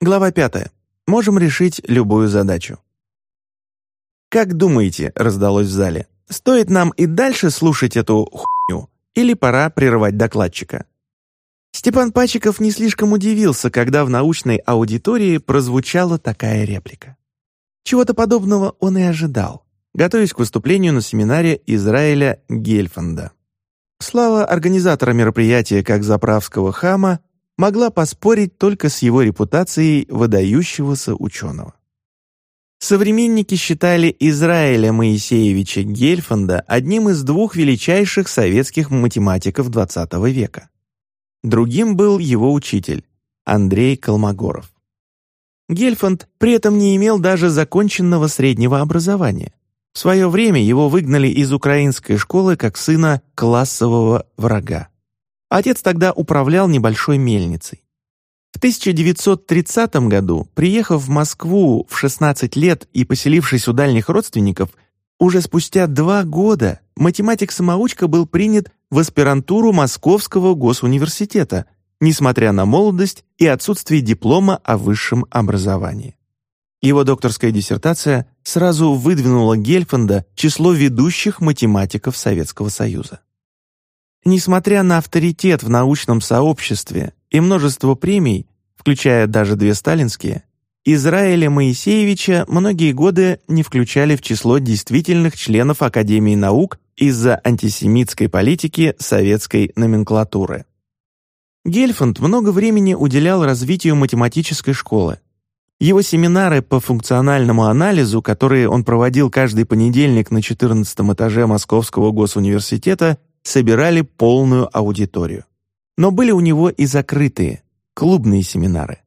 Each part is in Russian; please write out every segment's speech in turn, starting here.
Глава пятая. Можем решить любую задачу. «Как думаете?» — раздалось в зале. «Стоит нам и дальше слушать эту хуйню, или пора прерывать докладчика?» Степан Пачиков не слишком удивился, когда в научной аудитории прозвучала такая реплика. Чего-то подобного он и ожидал, готовясь к выступлению на семинаре Израиля Гельфанда. Слава организатора мероприятия как заправского хама могла поспорить только с его репутацией выдающегося ученого. Современники считали Израиля Моисеевича Гельфанда одним из двух величайших советских математиков XX века. Другим был его учитель Андрей Колмогоров. Гельфанд при этом не имел даже законченного среднего образования. В свое время его выгнали из украинской школы как сына классового врага. Отец тогда управлял небольшой мельницей. В 1930 году, приехав в Москву в 16 лет и поселившись у дальних родственников, уже спустя два года математик-самоучка был принят в аспирантуру Московского госуниверситета, несмотря на молодость и отсутствие диплома о высшем образовании. Его докторская диссертация сразу выдвинула Гельфанда число ведущих математиков Советского Союза. Несмотря на авторитет в научном сообществе и множество премий, включая даже две сталинские, Израиля Моисеевича многие годы не включали в число действительных членов Академии наук из-за антисемитской политики советской номенклатуры. Гельфанд много времени уделял развитию математической школы. Его семинары по функциональному анализу, которые он проводил каждый понедельник на 14 этаже Московского госуниверситета, собирали полную аудиторию. Но были у него и закрытые, клубные семинары,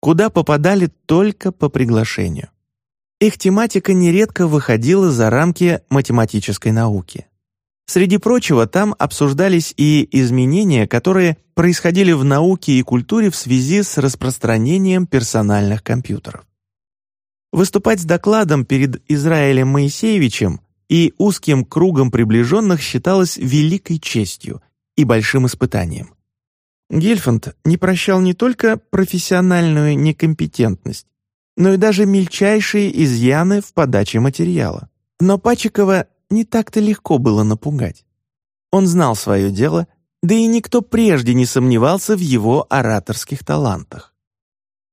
куда попадали только по приглашению. Их тематика нередко выходила за рамки математической науки. Среди прочего, там обсуждались и изменения, которые происходили в науке и культуре в связи с распространением персональных компьютеров. Выступать с докладом перед Израилем Моисеевичем и узким кругом приближенных считалось великой честью и большим испытанием. Гельфанд не прощал не только профессиональную некомпетентность, но и даже мельчайшие изъяны в подаче материала. Но Пачикова не так-то легко было напугать. Он знал свое дело, да и никто прежде не сомневался в его ораторских талантах.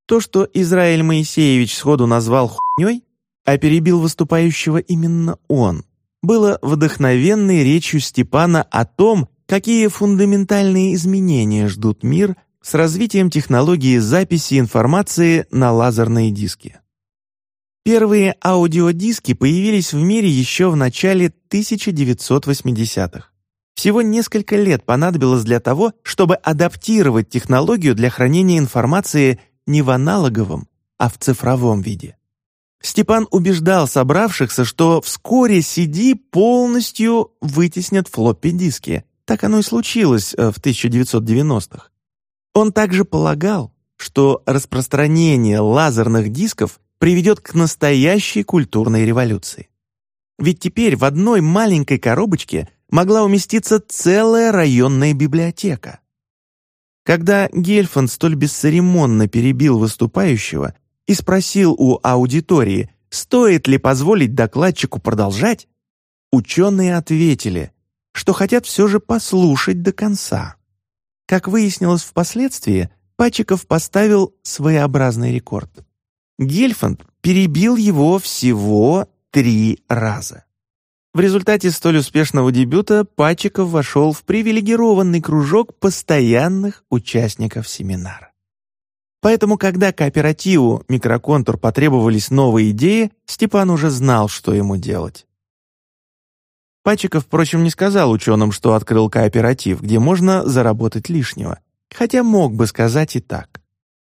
То, что Израиль Моисеевич сходу назвал «хуйней», а перебил выступающего именно он, было вдохновенной речью Степана о том, какие фундаментальные изменения ждут мир с развитием технологии записи информации на лазерные диски. Первые аудиодиски появились в мире еще в начале 1980-х. Всего несколько лет понадобилось для того, чтобы адаптировать технологию для хранения информации не в аналоговом, а в цифровом виде. Степан убеждал собравшихся, что вскоре CD полностью вытеснят флоппи-диски. Так оно и случилось э, в 1990-х. Он также полагал, что распространение лазерных дисков приведет к настоящей культурной революции. Ведь теперь в одной маленькой коробочке могла уместиться целая районная библиотека. Когда Гельфанд столь бесцеремонно перебил выступающего, и спросил у аудитории, стоит ли позволить докладчику продолжать, ученые ответили, что хотят все же послушать до конца. Как выяснилось впоследствии, Пачиков поставил своеобразный рекорд. Гельфанд перебил его всего три раза. В результате столь успешного дебюта Пачиков вошел в привилегированный кружок постоянных участников семинара. Поэтому, когда кооперативу «Микроконтур» потребовались новые идеи, Степан уже знал, что ему делать. Пачиков, впрочем, не сказал ученым, что открыл кооператив, где можно заработать лишнего, хотя мог бы сказать и так.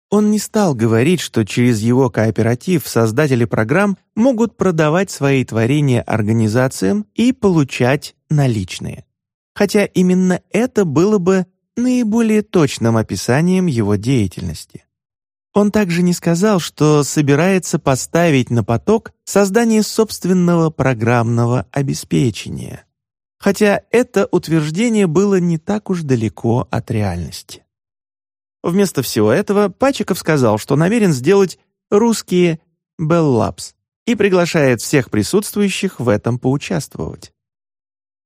Он не стал говорить, что через его кооператив создатели программ могут продавать свои творения организациям и получать наличные. Хотя именно это было бы наиболее точным описанием его деятельности. Он также не сказал, что собирается поставить на поток создание собственного программного обеспечения, хотя это утверждение было не так уж далеко от реальности. Вместо всего этого Пачиков сказал, что намерен сделать русские Bell Labs и приглашает всех присутствующих в этом поучаствовать.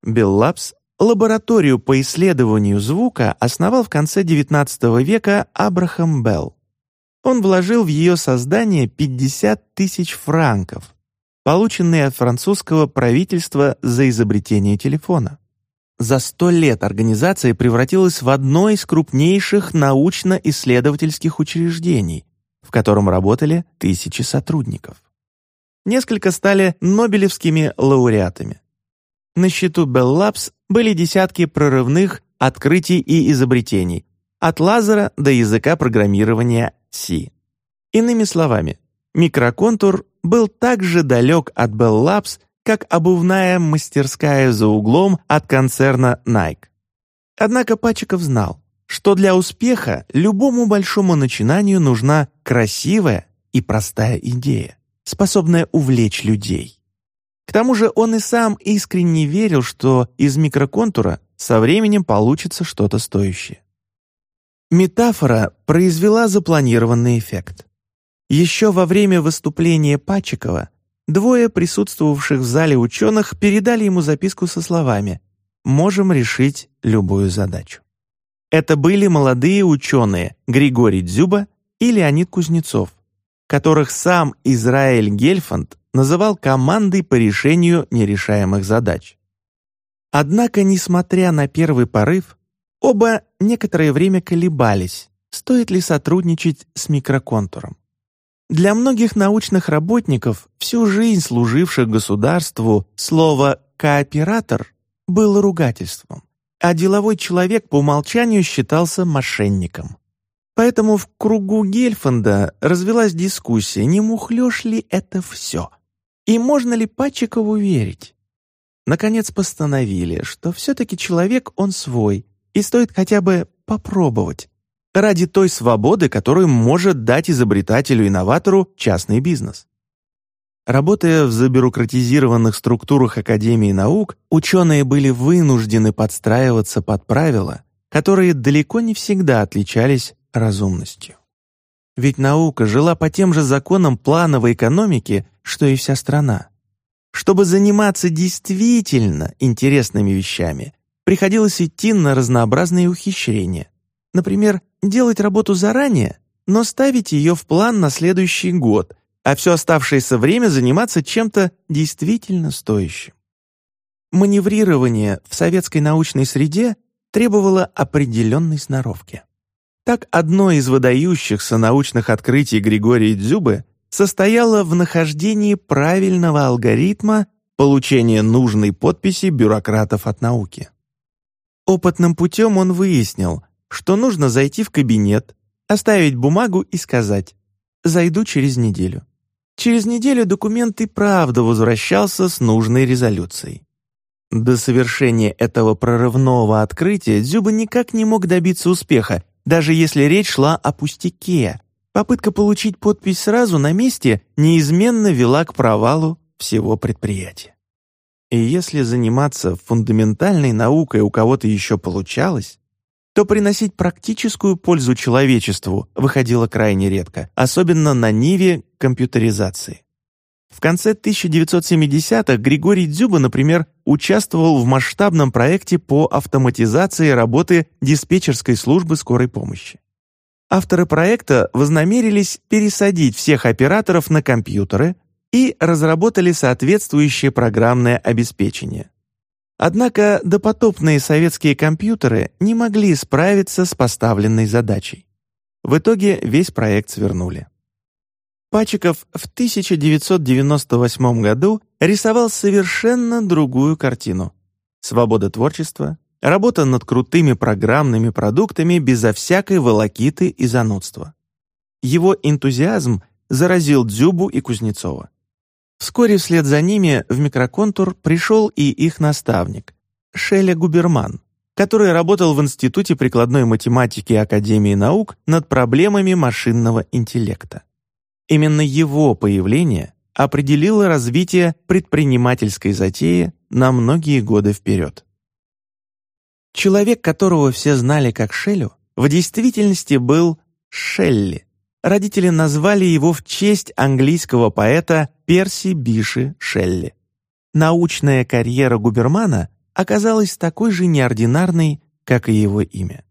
Bell Labs лабораторию по исследованию звука основал в конце XIX века Абрахам Белл. Он вложил в ее создание 50 тысяч франков, полученные от французского правительства за изобретение телефона. За сто лет организация превратилась в одно из крупнейших научно-исследовательских учреждений, в котором работали тысячи сотрудников. Несколько стали нобелевскими лауреатами. На счету Bell Labs были десятки прорывных открытий и изобретений, от лазера до языка программирования C. Иными словами, микроконтур был так же далек от Bell Labs, как обувная мастерская за углом от концерна Nike. Однако Пачиков знал, что для успеха любому большому начинанию нужна красивая и простая идея, способная увлечь людей. К тому же он и сам искренне верил, что из микроконтура со временем получится что-то стоящее. Метафора произвела запланированный эффект. Еще во время выступления Пачикова двое присутствовавших в зале ученых передали ему записку со словами «Можем решить любую задачу». Это были молодые ученые Григорий Дзюба и Леонид Кузнецов, которых сам Израиль Гельфанд называл командой по решению нерешаемых задач. Однако, несмотря на первый порыв, оба некоторое время колебались, стоит ли сотрудничать с микроконтуром. Для многих научных работников, всю жизнь служивших государству, слово «кооператор» было ругательством, а деловой человек по умолчанию считался мошенником. Поэтому в кругу Гельфанда развелась дискуссия, не мухлёж ли это все, и можно ли Патчикову верить. Наконец постановили, что все-таки человек он свой, и стоит хотя бы попробовать, ради той свободы, которую может дать изобретателю-инноватору частный бизнес. Работая в забюрократизированных структурах Академии наук, ученые были вынуждены подстраиваться под правила, которые далеко не всегда отличались разумностью. Ведь наука жила по тем же законам плановой экономики, что и вся страна. Чтобы заниматься действительно интересными вещами, приходилось идти на разнообразные ухищрения. Например, делать работу заранее, но ставить ее в план на следующий год, а все оставшееся время заниматься чем-то действительно стоящим. Маневрирование в советской научной среде требовало определенной сноровки. Так, одно из выдающихся научных открытий Григория Дзюбы состояло в нахождении правильного алгоритма получения нужной подписи бюрократов от науки. Опытным путем он выяснил, что нужно зайти в кабинет, оставить бумагу и сказать «зайду через неделю». Через неделю документ и правда возвращался с нужной резолюцией. До совершения этого прорывного открытия Дзюба никак не мог добиться успеха, даже если речь шла о пустяке. Попытка получить подпись сразу на месте неизменно вела к провалу всего предприятия. И если заниматься фундаментальной наукой у кого-то еще получалось, то приносить практическую пользу человечеству выходило крайне редко, особенно на ниве компьютеризации. В конце 1970-х Григорий Дзюба, например, участвовал в масштабном проекте по автоматизации работы диспетчерской службы скорой помощи. Авторы проекта вознамерились пересадить всех операторов на компьютеры и разработали соответствующее программное обеспечение. Однако допотопные советские компьютеры не могли справиться с поставленной задачей. В итоге весь проект свернули. Пачиков в 1998 году рисовал совершенно другую картину. Свобода творчества, работа над крутыми программными продуктами безо всякой волокиты и занудства. Его энтузиазм заразил Дзюбу и Кузнецова. Вскоре вслед за ними в микроконтур пришел и их наставник, Шеля Губерман, который работал в Институте прикладной математики Академии наук над проблемами машинного интеллекта. Именно его появление определило развитие предпринимательской затеи на многие годы вперед. Человек, которого все знали как Шелю, в действительности был Шелли. Родители назвали его в честь английского поэта Перси Биши Шелли. Научная карьера Губермана оказалась такой же неординарной, как и его имя.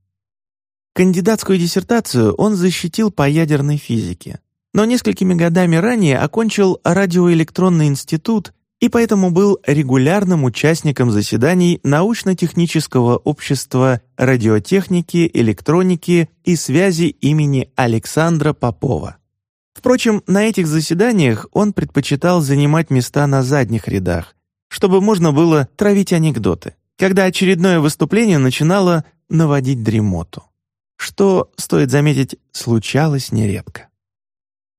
Кандидатскую диссертацию он защитил по ядерной физике, но несколькими годами ранее окончил радиоэлектронный институт и поэтому был регулярным участником заседаний научно-технического общества радиотехники, электроники и связи имени Александра Попова. Впрочем, на этих заседаниях он предпочитал занимать места на задних рядах, чтобы можно было травить анекдоты, когда очередное выступление начинало наводить дремоту. Что, стоит заметить, случалось нередко.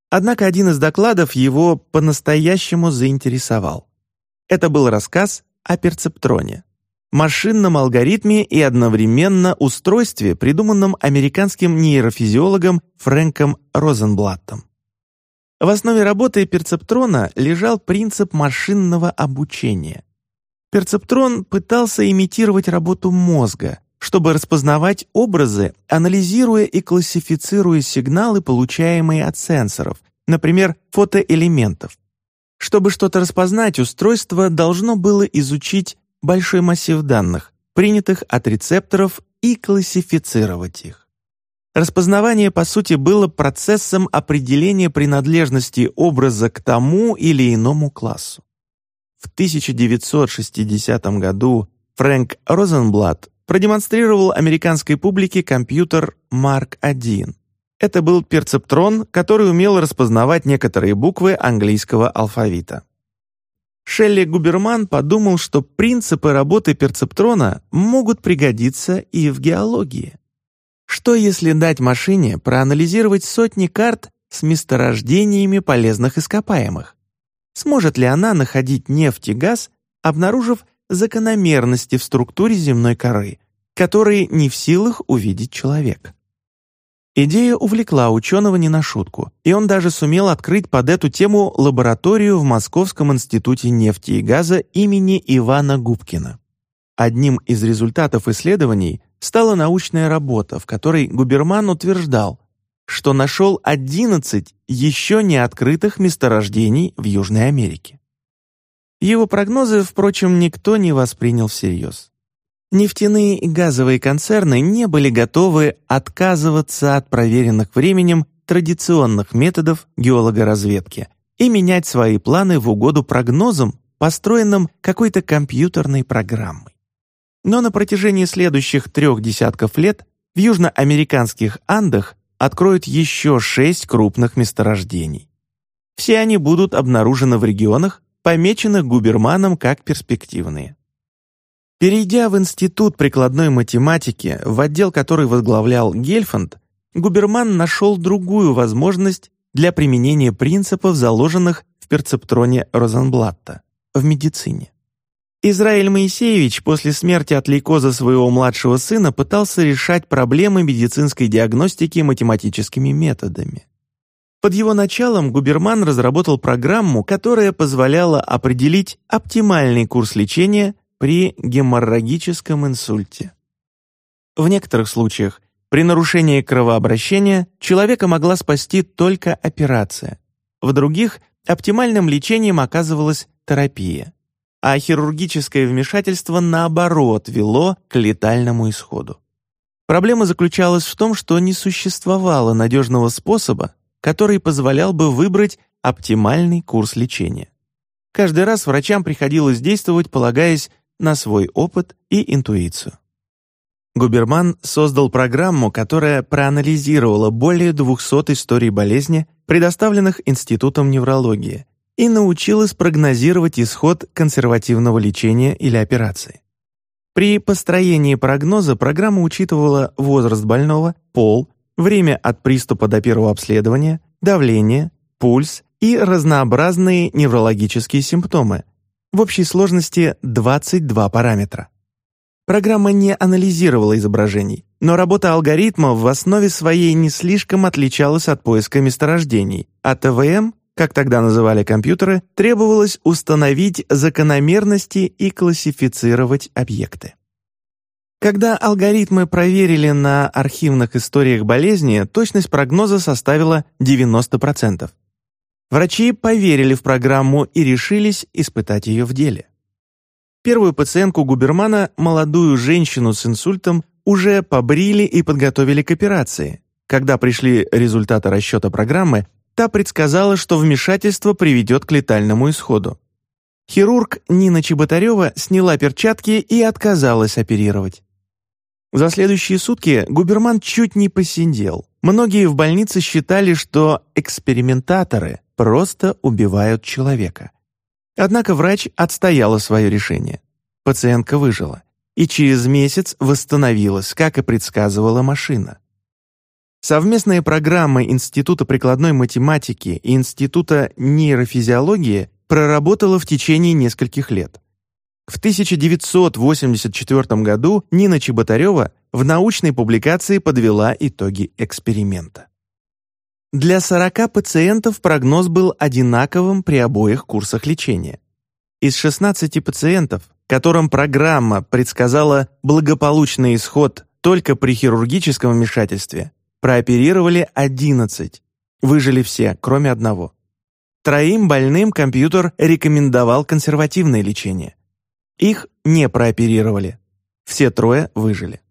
Однако один из докладов его по-настоящему заинтересовал. Это был рассказ о перцептроне, машинном алгоритме и одновременно устройстве, придуманном американским нейрофизиологом Фрэнком Розенблаттом. В основе работы перцептрона лежал принцип машинного обучения. Перцептрон пытался имитировать работу мозга, чтобы распознавать образы, анализируя и классифицируя сигналы, получаемые от сенсоров, например, фотоэлементов, чтобы что-то распознать, устройство должно было изучить большой массив данных, принятых от рецепторов, и классифицировать их. Распознавание, по сути, было процессом определения принадлежности образа к тому или иному классу. В 1960 году Фрэнк Розенблат продемонстрировал американской публике компьютер Mark I, это был перцептрон, который умел распознавать некоторые буквы английского алфавита. Шелли Губерман подумал, что принципы работы перцептрона могут пригодиться и в геологии. Что если дать машине проанализировать сотни карт с месторождениями полезных ископаемых? Сможет ли она находить нефть и газ, обнаружив закономерности в структуре земной коры, которые не в силах увидеть человек? Идея увлекла ученого не на шутку, и он даже сумел открыть под эту тему лабораторию в Московском институте нефти и газа имени Ивана Губкина. Одним из результатов исследований стала научная работа, в которой Губерман утверждал, что нашел 11 еще не открытых месторождений в Южной Америке. Его прогнозы, впрочем, никто не воспринял всерьез. Нефтяные и газовые концерны не были готовы отказываться от проверенных временем традиционных методов геологоразведки и менять свои планы в угоду прогнозам, построенным какой-то компьютерной программой. Но на протяжении следующих трех десятков лет в южноамериканских Андах откроют еще шесть крупных месторождений. Все они будут обнаружены в регионах, помеченных Губерманом как перспективные. Перейдя в Институт прикладной математики, в отдел который возглавлял Гельфанд, Губерман нашел другую возможность для применения принципов, заложенных в перцептроне Розенблатта, в медицине. Израиль Моисеевич после смерти от лейкоза своего младшего сына пытался решать проблемы медицинской диагностики математическими методами. Под его началом Губерман разработал программу, которая позволяла определить оптимальный курс лечения при геморрагическом инсульте. В некоторых случаях при нарушении кровообращения человека могла спасти только операция. В других оптимальным лечением оказывалась терапия, а хирургическое вмешательство, наоборот, вело к летальному исходу. Проблема заключалась в том, что не существовало надежного способа, который позволял бы выбрать оптимальный курс лечения. Каждый раз врачам приходилось действовать, полагаясь на свой опыт и интуицию. Губерман создал программу, которая проанализировала более 200 историй болезни, предоставленных Институтом неврологии, и научилась прогнозировать исход консервативного лечения или операции. При построении прогноза программа учитывала возраст больного, пол, время от приступа до первого обследования, давление, пульс и разнообразные неврологические симптомы, в общей сложности 22 параметра. Программа не анализировала изображений, но работа алгоритма в основе своей не слишком отличалась от поиска месторождений, а ТВМ, как тогда называли компьютеры, требовалось установить закономерности и классифицировать объекты. Когда алгоритмы проверили на архивных историях болезни, точность прогноза составила 90%. Врачи поверили в программу и решились испытать ее в деле. Первую пациентку Губермана, молодую женщину с инсультом, уже побрили и подготовили к операции. Когда пришли результаты расчета программы, та предсказала, что вмешательство приведет к летальному исходу. Хирург Нина Чеботарева сняла перчатки и отказалась оперировать. За следующие сутки Губерман чуть не посидел. Многие в больнице считали, что экспериментаторы просто убивают человека. Однако врач отстояла свое решение. Пациентка выжила и через месяц восстановилась, как и предсказывала машина. Совместная программа Института прикладной математики и Института нейрофизиологии проработала в течение нескольких лет. В 1984 году Нина Чеботарева в научной публикации подвела итоги эксперимента. Для 40 пациентов прогноз был одинаковым при обоих курсах лечения. Из 16 пациентов, которым программа предсказала благополучный исход только при хирургическом вмешательстве, прооперировали 11, выжили все, кроме одного. Троим больным компьютер рекомендовал консервативное лечение. Их не прооперировали. Все трое выжили.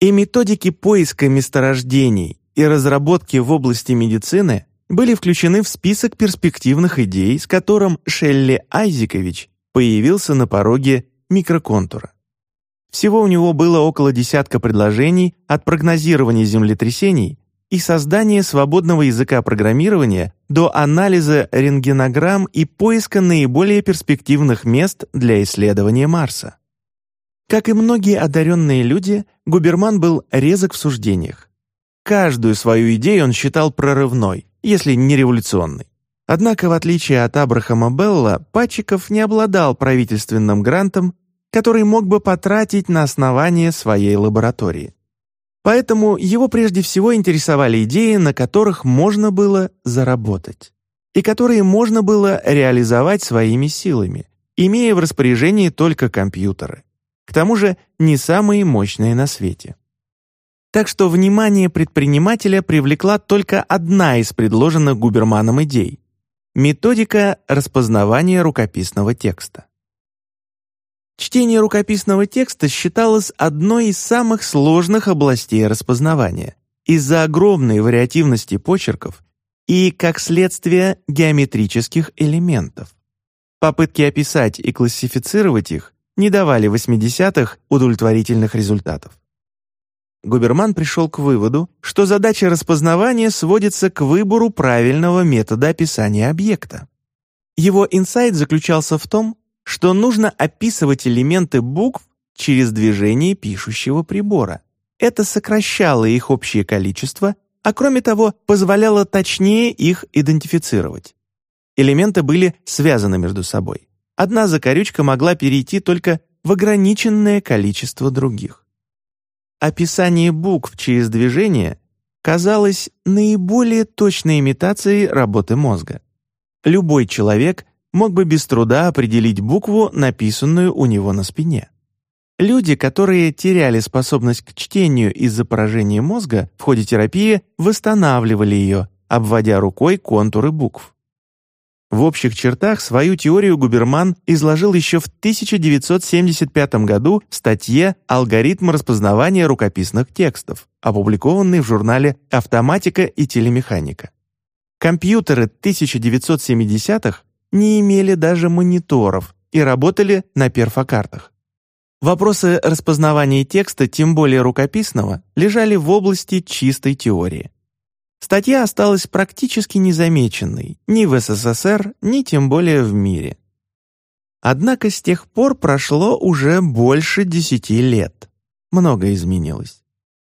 И методики поиска месторождений и разработки в области медицины были включены в список перспективных идей, с которым Шелли Айзекович появился на пороге микроконтура. Всего у него было около десятка предложений от прогнозирования землетрясений и создания свободного языка программирования до анализа рентгенограмм и поиска наиболее перспективных мест для исследования Марса. Как и многие одаренные люди, Губерман был резок в суждениях. Каждую свою идею он считал прорывной, если не революционной. Однако, в отличие от Абрахама Белла, Патчиков не обладал правительственным грантом, который мог бы потратить на основание своей лаборатории. Поэтому его прежде всего интересовали идеи, на которых можно было заработать, и которые можно было реализовать своими силами, имея в распоряжении только компьютеры. К тому же не самые мощные на свете. Так что внимание предпринимателя привлекла только одна из предложенных Губерманом идей — методика распознавания рукописного текста. Чтение рукописного текста считалось одной из самых сложных областей распознавания из-за огромной вариативности почерков и, как следствие, геометрических элементов. Попытки описать и классифицировать их не давали 80-х удовлетворительных результатов. Губерман пришел к выводу, что задача распознавания сводится к выбору правильного метода описания объекта. Его инсайт заключался в том, что нужно описывать элементы букв через движение пишущего прибора. Это сокращало их общее количество, а кроме того, позволяло точнее их идентифицировать. Элементы были связаны между собой. Одна закорючка могла перейти только в ограниченное количество других. Описание букв через движение казалось наиболее точной имитацией работы мозга. Любой человек мог бы без труда определить букву, написанную у него на спине. Люди, которые теряли способность к чтению из-за поражения мозга, в ходе терапии восстанавливали ее, обводя рукой контуры букв. В общих чертах свою теорию Губерман изложил еще в 1975 году в статье «Алгоритм распознавания рукописных текстов», опубликованной в журнале «Автоматика и телемеханика». Компьютеры 1970-х не имели даже мониторов и работали на перфокартах. Вопросы распознавания текста, тем более рукописного, лежали в области чистой теории. Статья осталась практически незамеченной ни в СССР, ни тем более в мире. Однако с тех пор прошло уже больше десяти лет. Многое изменилось.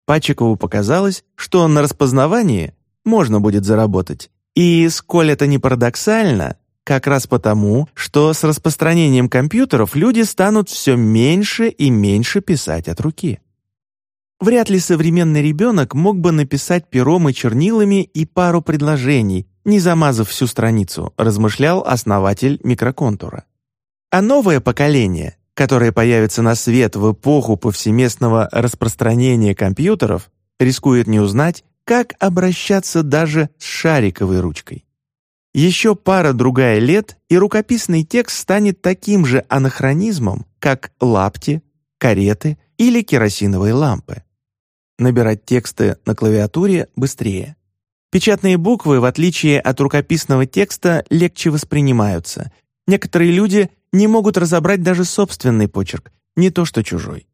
Пачикову показалось, что на распознавании можно будет заработать. И, сколь это не парадоксально, как раз потому, что с распространением компьютеров люди станут все меньше и меньше писать от руки. Вряд ли современный ребенок мог бы написать пером и чернилами и пару предложений, не замазав всю страницу, размышлял основатель микроконтура. А новое поколение которое появится на свет в эпоху повсеместного распространения компьютеров, рискует не узнать, как обращаться даже с шариковой ручкой. Еще пара-другая лет, и рукописный текст станет таким же анахронизмом, как лапти, кареты или керосиновые лампы. Набирать тексты на клавиатуре быстрее. Печатные буквы, в отличие от рукописного текста, легче воспринимаются. Некоторые люди не могут разобрать даже собственный почерк, не то что чужой.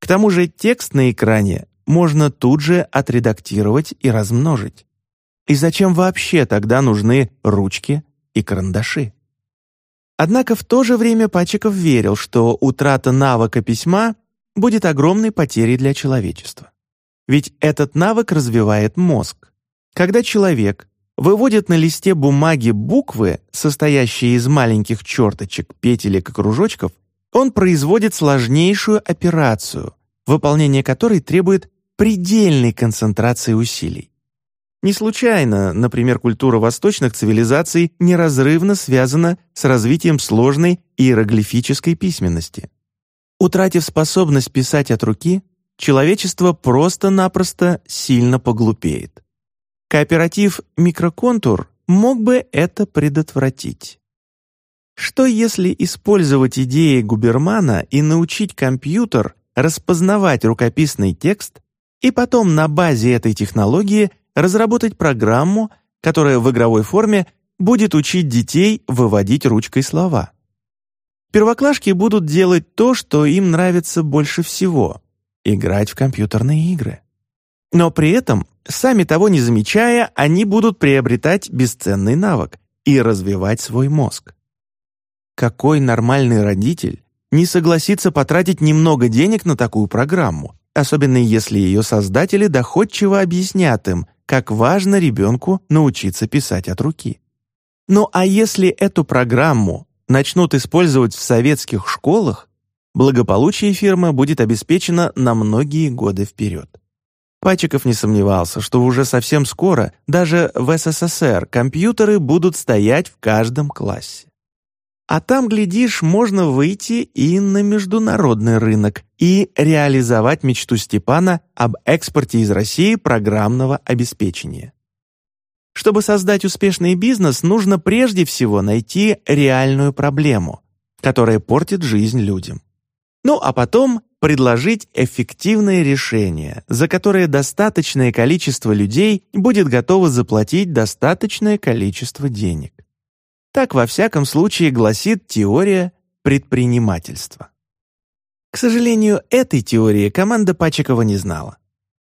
К тому же текст на экране можно тут же отредактировать и размножить. И зачем вообще тогда нужны ручки и карандаши? Однако в то же время Пачиков верил, что утрата навыка письма будет огромной потерей для человечества. Ведь этот навык развивает мозг. Когда человек выводит на листе бумаги буквы, состоящие из маленьких черточек, петелек и кружочков, он производит сложнейшую операцию, выполнение которой требует предельной концентрации усилий. Не случайно, например, культура восточных цивилизаций неразрывно связана с развитием сложной иероглифической письменности. Утратив способность писать от руки, человечество просто-напросто сильно поглупеет. Кооператив «Микроконтур» мог бы это предотвратить. Что если использовать идеи Губермана и научить компьютер распознавать рукописный текст и потом на базе этой технологии разработать программу, которая в игровой форме будет учить детей выводить ручкой слова. Первоклашки будут делать то, что им нравится больше всего — играть в компьютерные игры. Но при этом, сами того не замечая, они будут приобретать бесценный навык и развивать свой мозг. Какой нормальный родитель не согласится потратить немного денег на такую программу, особенно если ее создатели доходчиво объяснят им, как важно ребенку научиться писать от руки. Ну а если эту программу начнут использовать в советских школах, благополучие фирмы будет обеспечено на многие годы вперед. Пачиков не сомневался, что уже совсем скоро даже в СССР компьютеры будут стоять в каждом классе. А там, глядишь, можно выйти и на международный рынок и реализовать мечту Степана об экспорте из России программного обеспечения. Чтобы создать успешный бизнес, нужно прежде всего найти реальную проблему, которая портит жизнь людям. Ну а потом предложить эффективное решение, за которое достаточное количество людей будет готово заплатить достаточное количество денег. Так, во всяком случае, гласит теория предпринимательства. К сожалению, этой теории команда Пачикова не знала.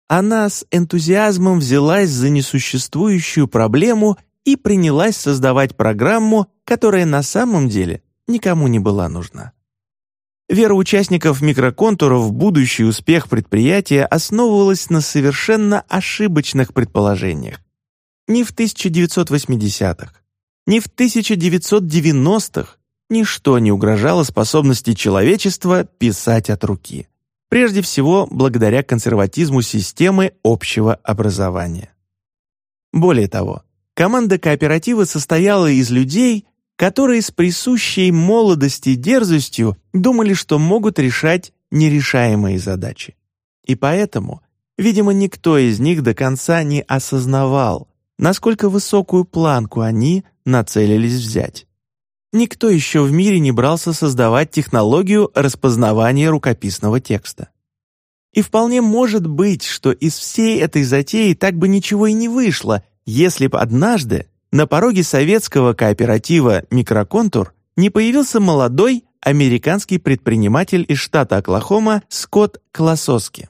Она с энтузиазмом взялась за несуществующую проблему и принялась создавать программу, которая на самом деле никому не была нужна. Вера участников микроконтуров в будущий успех предприятия основывалась на совершенно ошибочных предположениях. Не в 1980-х, ни в 1990-х ничто не угрожало способности человечества писать от руки. Прежде всего, благодаря консерватизму системы общего образования. Более того, команда кооператива состояла из людей, которые с присущей молодости и дерзостью думали, что могут решать нерешаемые задачи. И поэтому, видимо, никто из них до конца не осознавал, насколько высокую планку они нацелились взять. Никто еще в мире не брался создавать технологию распознавания рукописного текста. И вполне может быть, что из всей этой затеи так бы ничего и не вышло, если бы однажды на пороге советского кооператива «Микроконтур» не появился молодой американский предприниматель из штата Оклахома Скотт Колососки.